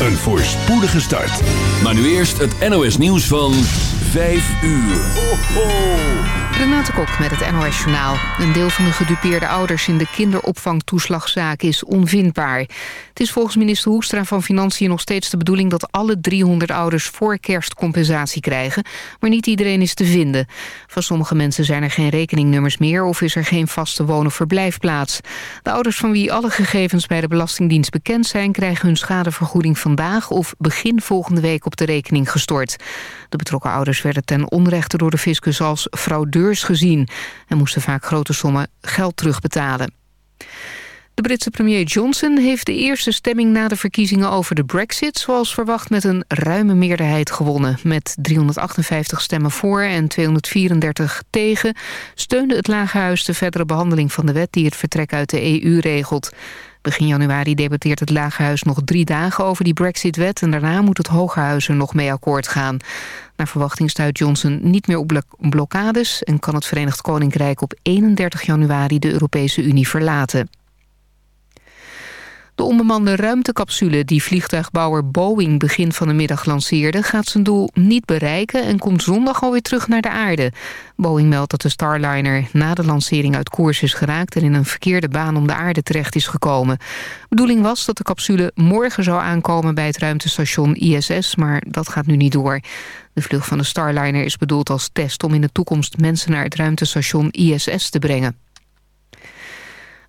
een voorspoedige start. Maar nu eerst het NOS nieuws van 5 uur. Ho, ho. Renate Kok met het NOS Journaal. Een deel van de gedupeerde ouders in de kinderopvangtoeslagzaak is onvindbaar. Het is volgens minister Hoekstra van Financiën nog steeds de bedoeling... dat alle 300 ouders voor kerst compensatie krijgen. Maar niet iedereen is te vinden. Van sommige mensen zijn er geen rekeningnummers meer... of is er geen vaste woon- of verblijfplaats. De ouders van wie alle gegevens bij de Belastingdienst bekend zijn... krijgen hun schadevergoeding vandaag of begin volgende week op de rekening gestort. De betrokken ouders werden ten onrechte door de fiscus als fraudeurs gezien... en moesten vaak grote sommen geld terugbetalen. De Britse premier Johnson heeft de eerste stemming na de verkiezingen over de brexit... zoals verwacht met een ruime meerderheid gewonnen. Met 358 stemmen voor en 234 tegen... steunde het Lagerhuis de verdere behandeling van de wet... die het vertrek uit de EU regelt. Begin januari debatteert het Lagerhuis nog drie dagen over die Brexit-wet... en daarna moet het Hogerhuis er nog mee akkoord gaan. Naar verwachting stuit Johnson niet meer op blokkades... en kan het Verenigd Koninkrijk op 31 januari de Europese Unie verlaten. De onbemande ruimtecapsule die vliegtuigbouwer Boeing begin van de middag lanceerde... gaat zijn doel niet bereiken en komt zondag alweer terug naar de aarde. Boeing meldt dat de Starliner na de lancering uit koers is geraakt... en in een verkeerde baan om de aarde terecht is gekomen. Bedoeling was dat de capsule morgen zou aankomen bij het ruimtestation ISS... maar dat gaat nu niet door. De vlucht van de Starliner is bedoeld als test om in de toekomst mensen naar het ruimtestation ISS te brengen.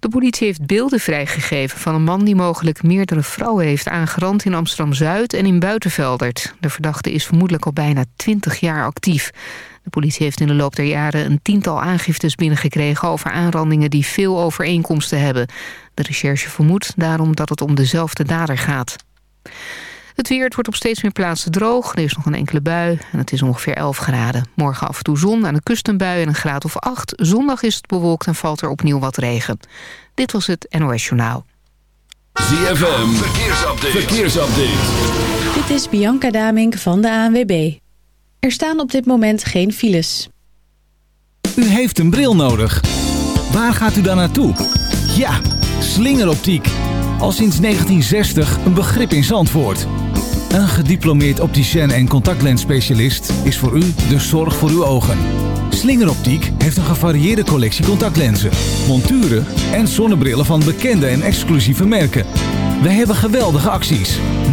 De politie heeft beelden vrijgegeven van een man die mogelijk meerdere vrouwen heeft aangerand in Amsterdam-Zuid en in Buitenveldert. De verdachte is vermoedelijk al bijna 20 jaar actief. De politie heeft in de loop der jaren een tiental aangiftes binnengekregen over aanrandingen die veel overeenkomsten hebben. De recherche vermoedt daarom dat het om dezelfde dader gaat. Het weer het wordt op steeds meer plaatsen droog. Er is nog een enkele bui en het is ongeveer 11 graden. Morgen af en toe zon, aan de kust een bui en een graad of 8. Zondag is het bewolkt en valt er opnieuw wat regen. Dit was het NOS Journaal. ZFM, verkeersupdate. verkeersupdate. Dit is Bianca Damink van de ANWB. Er staan op dit moment geen files. U heeft een bril nodig. Waar gaat u dan naartoe? Ja, slingeroptiek al sinds 1960 een begrip in Zandvoort. Een gediplomeerd opticien en contactlensspecialist is voor u de zorg voor uw ogen. Slingeroptiek heeft een gevarieerde collectie contactlenzen, monturen en zonnebrillen van bekende en exclusieve merken. Wij hebben geweldige acties.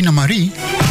Tina Marie.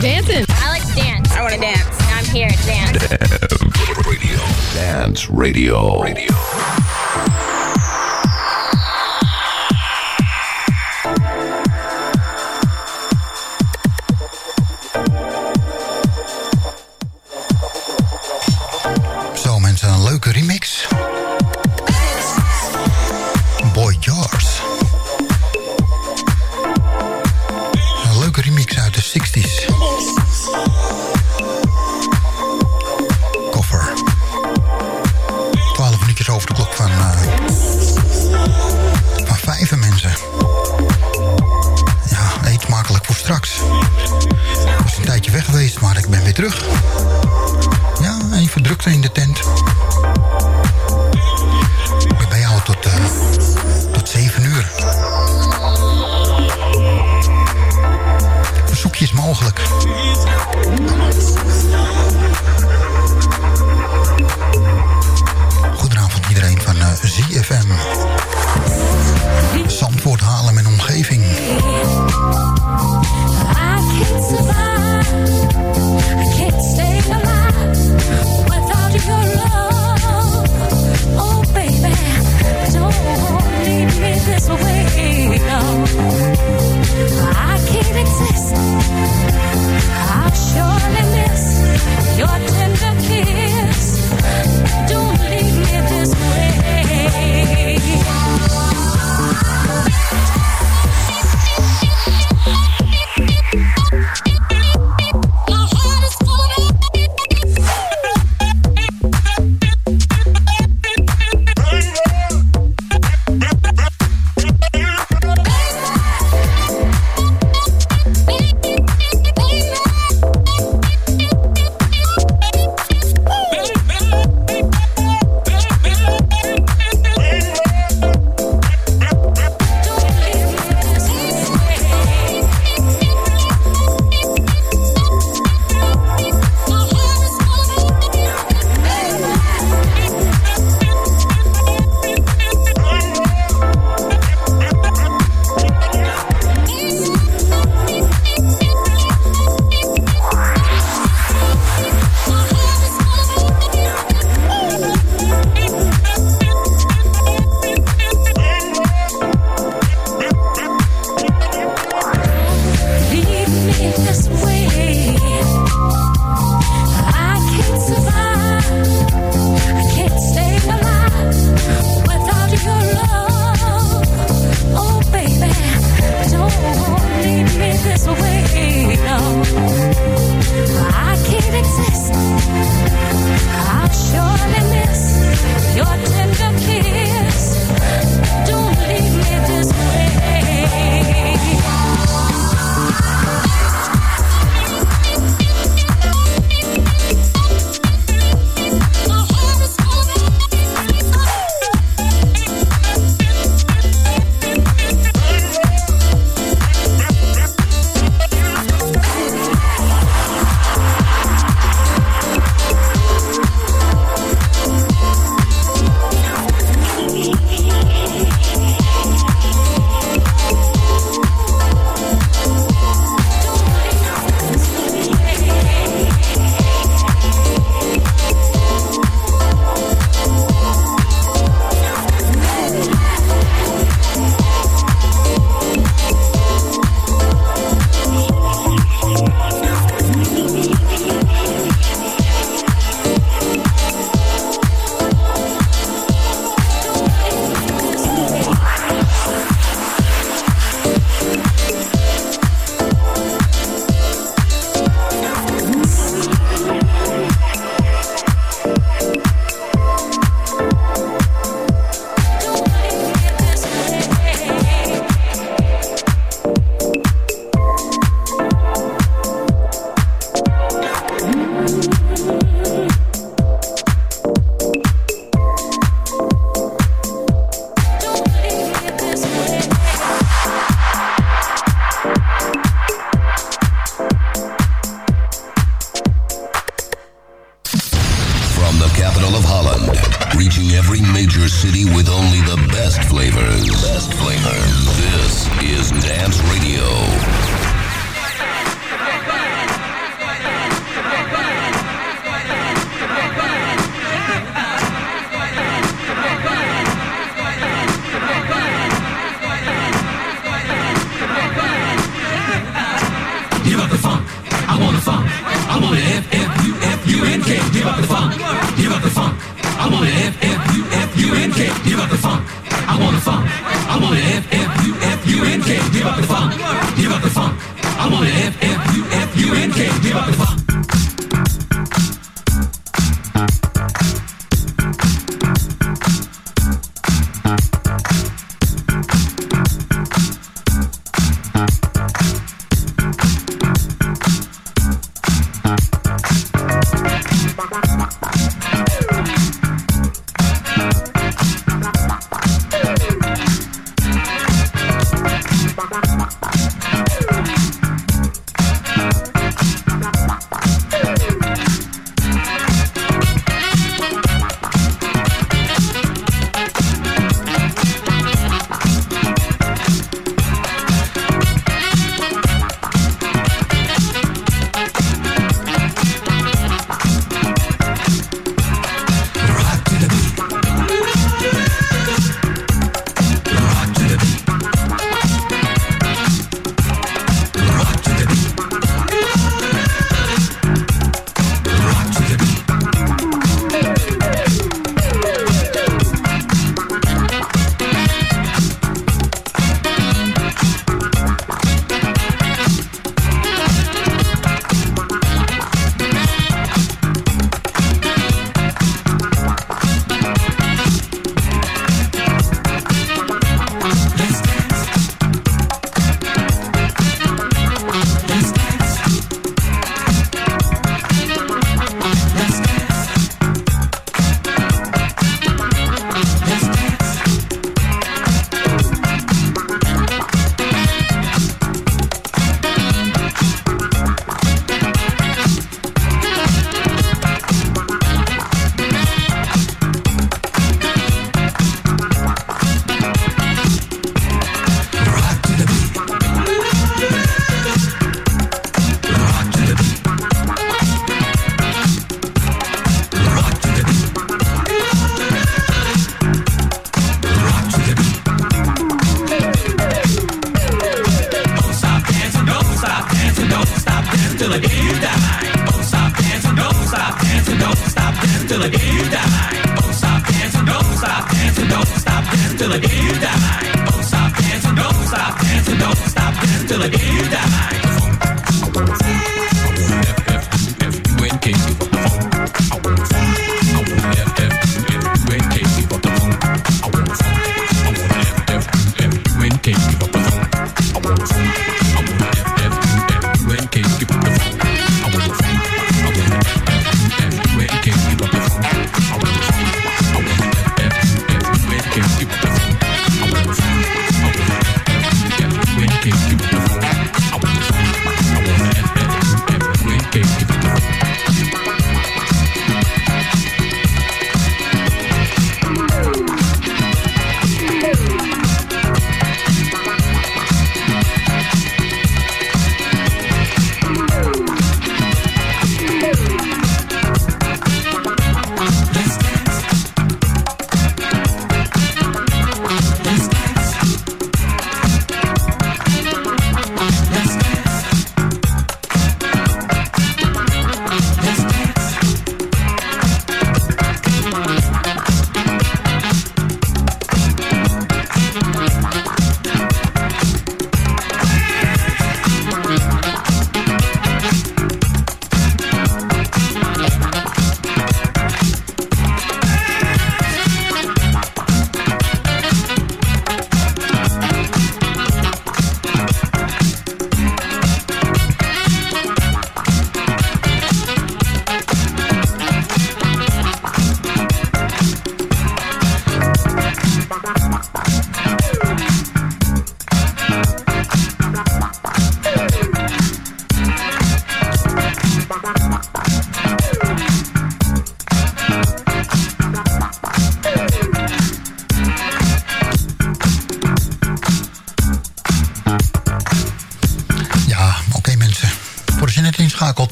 dancing. I like to dance. I want to dance. I'm here to dance. Dance Radio. Dance Radio. Radio.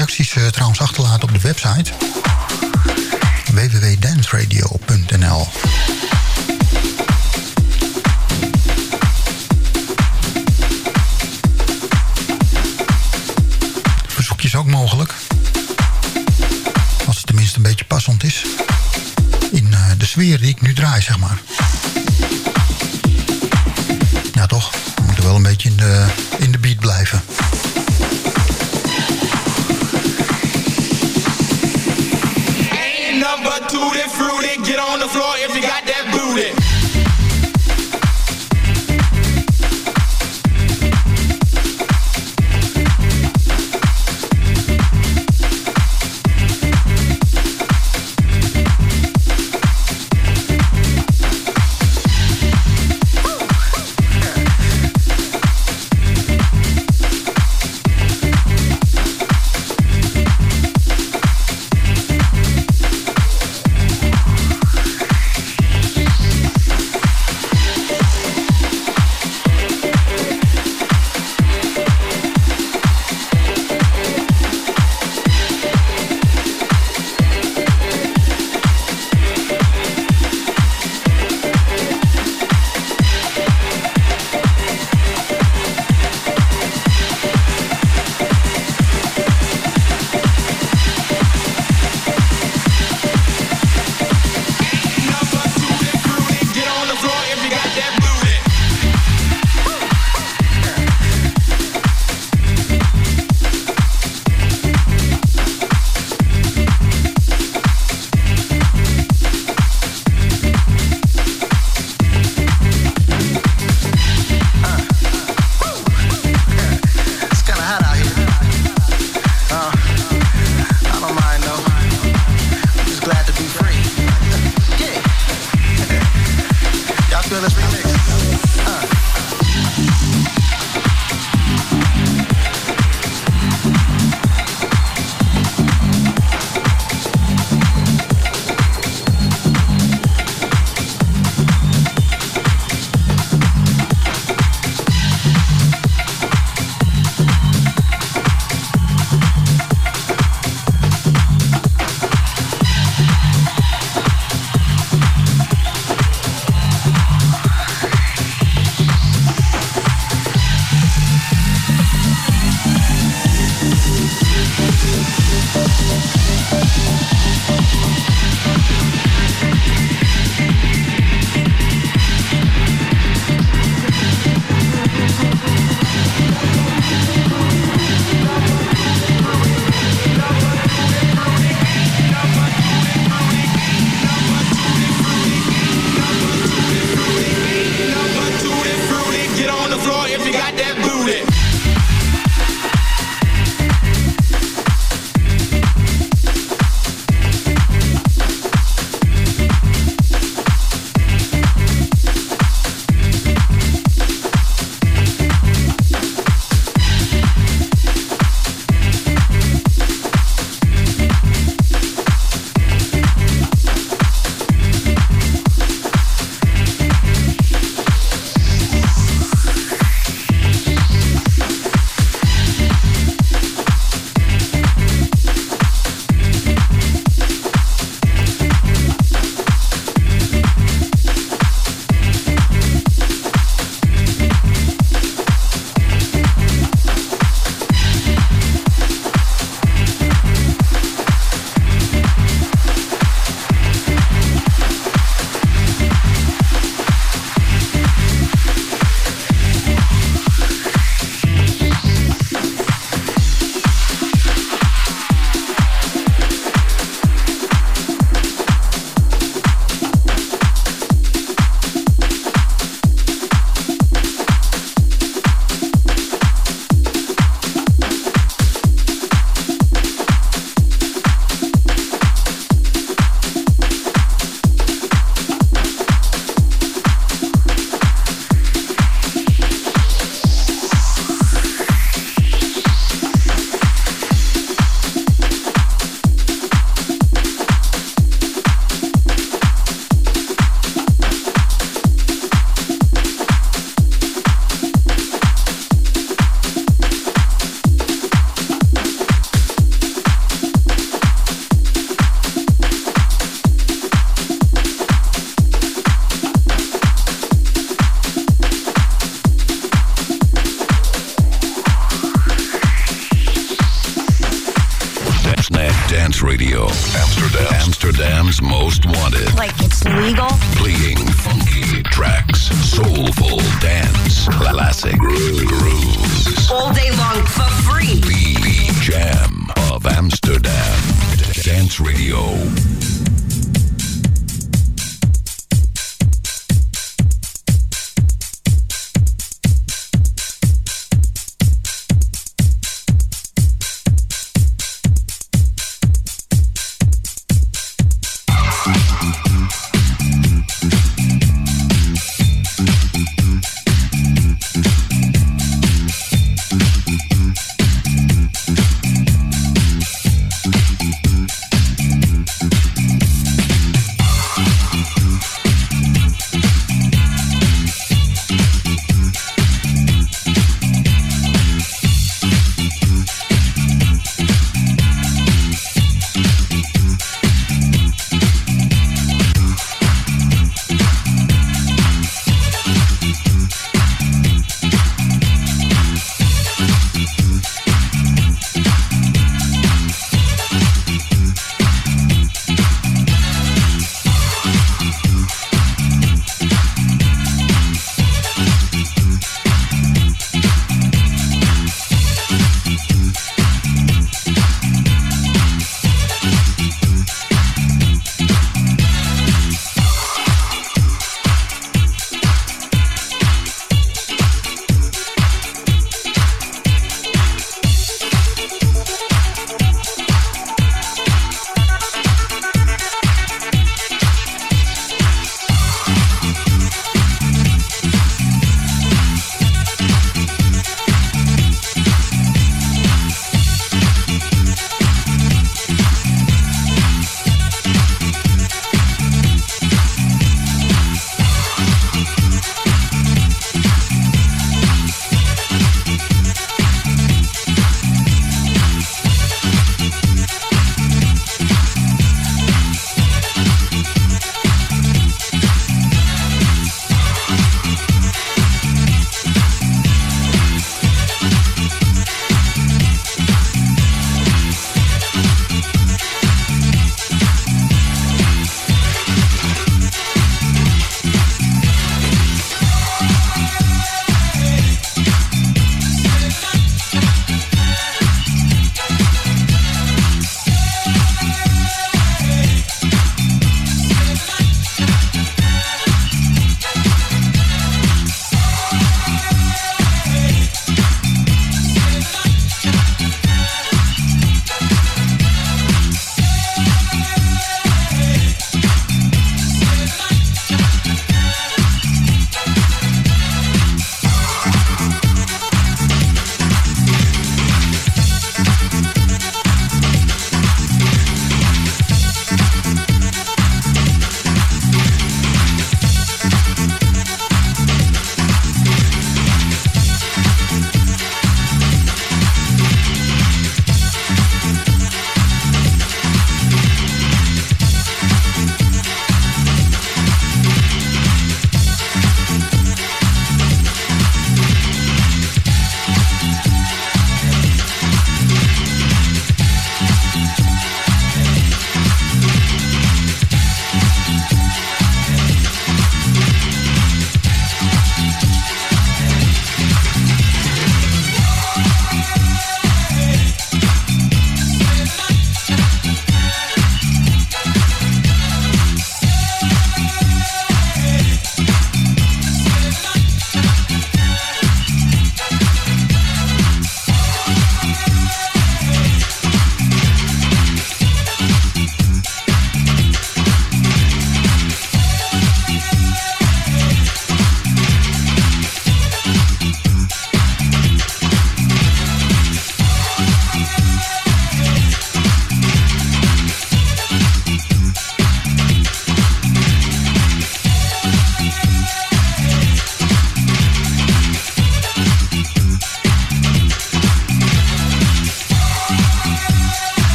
reacties eh, trouwens achterlaten op de website www.dansradio.nl. Verzoekjes ook mogelijk. Als het tenminste een beetje passend is. In eh, de sfeer die ik nu draai, zeg maar. Ja, toch? We moeten wel een beetje in de on the floor if you got that.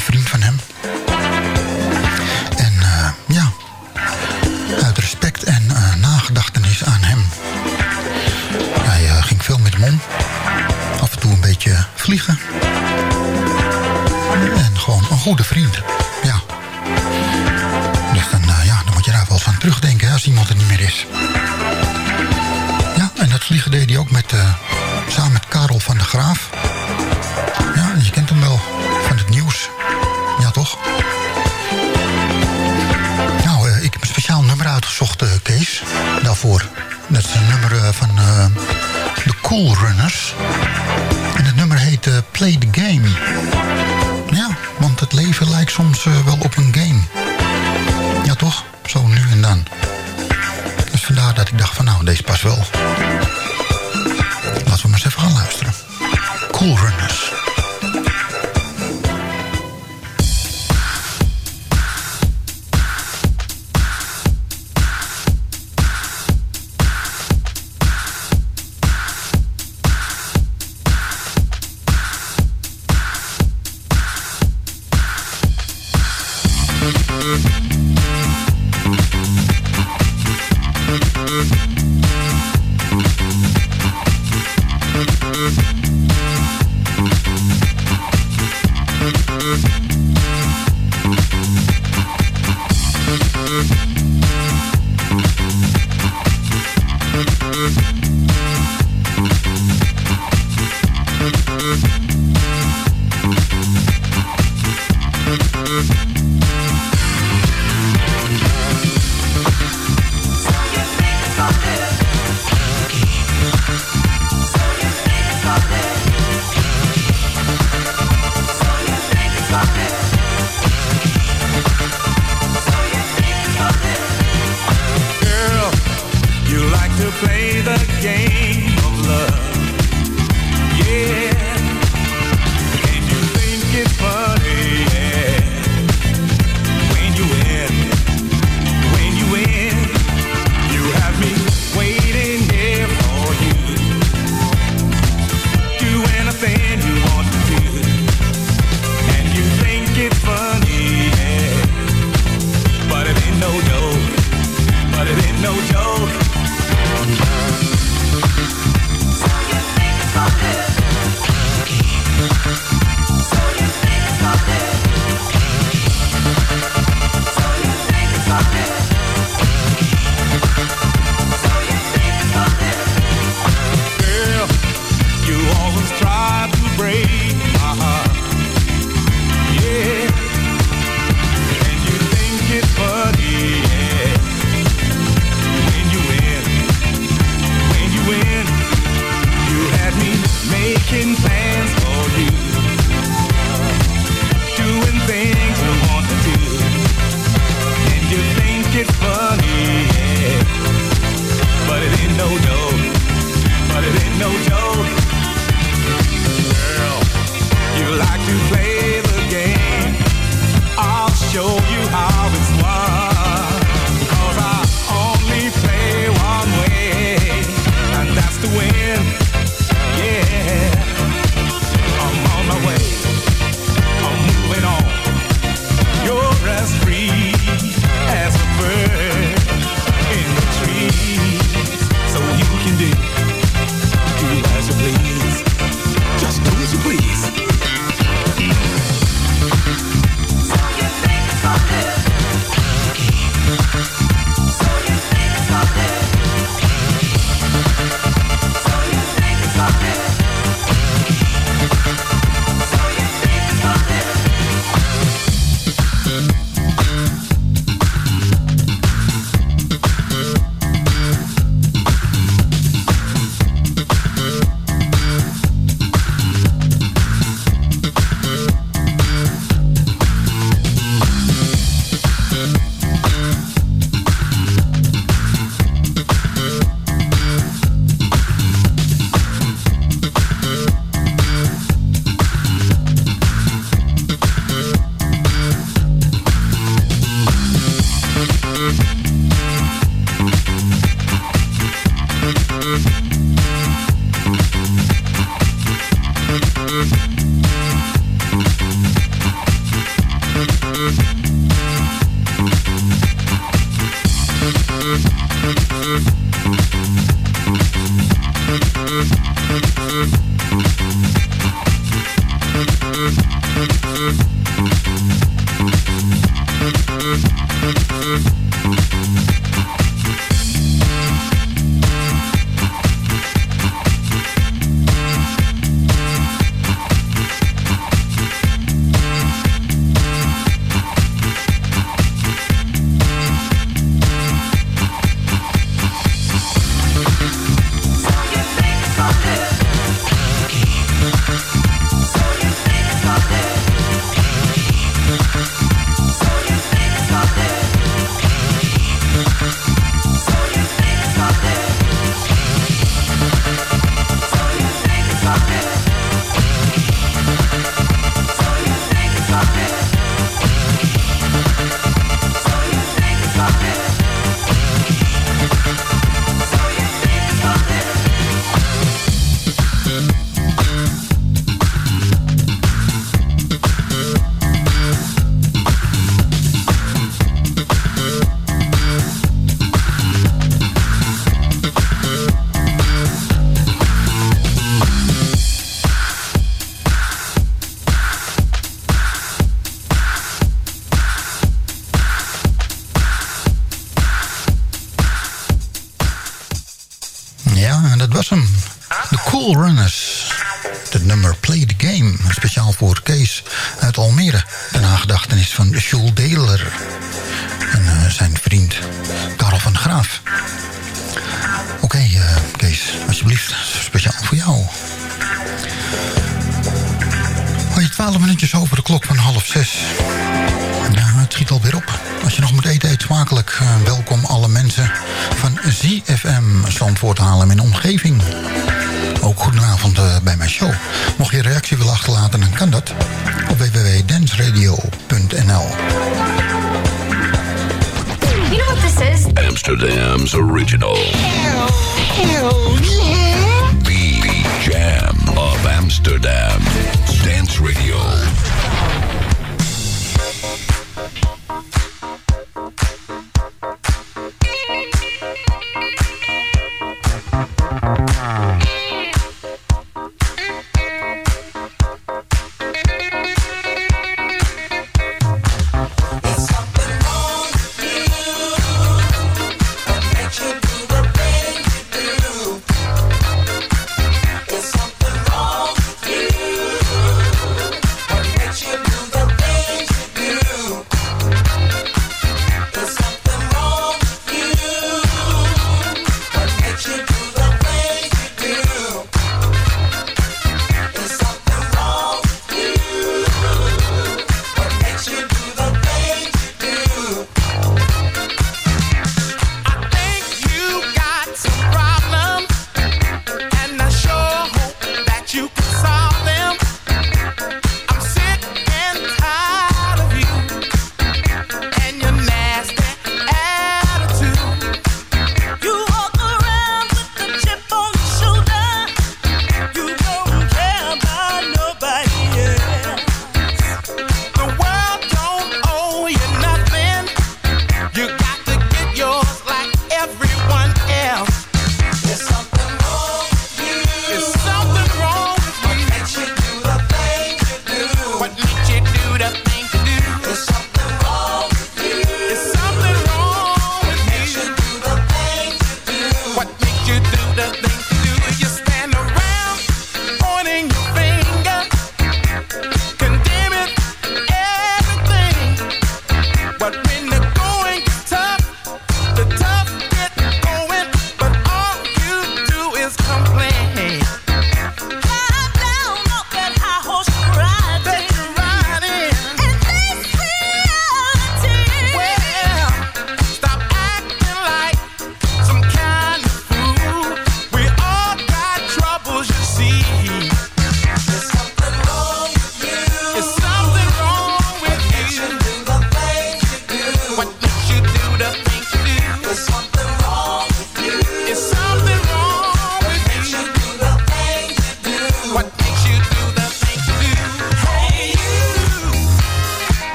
Vriend van hem.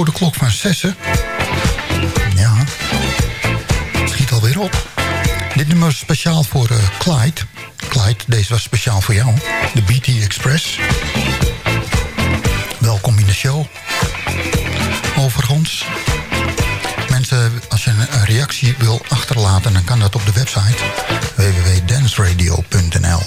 Voor de klok van zessen. Ja, schiet alweer op. Dit nummer is speciaal voor uh, Clyde. Clyde, deze was speciaal voor jou. De BT Express. Welkom in de show. Overigens, mensen, als je een reactie wil achterlaten... dan kan dat op de website www.danceradio.nl.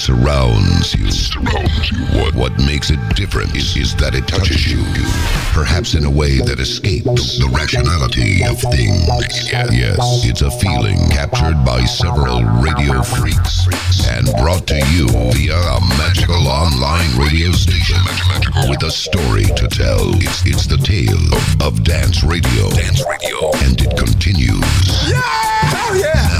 surrounds you. surrounds you. What what makes it different is, is that it touches you, perhaps in a way that escapes the rationality of things. Yes, it's a feeling captured by several radio freaks and brought to you via a magical online radio station with a story to tell. It's it's the tale of, of dance radio. Dance radio, and it continues. Yeah! Hell yeah!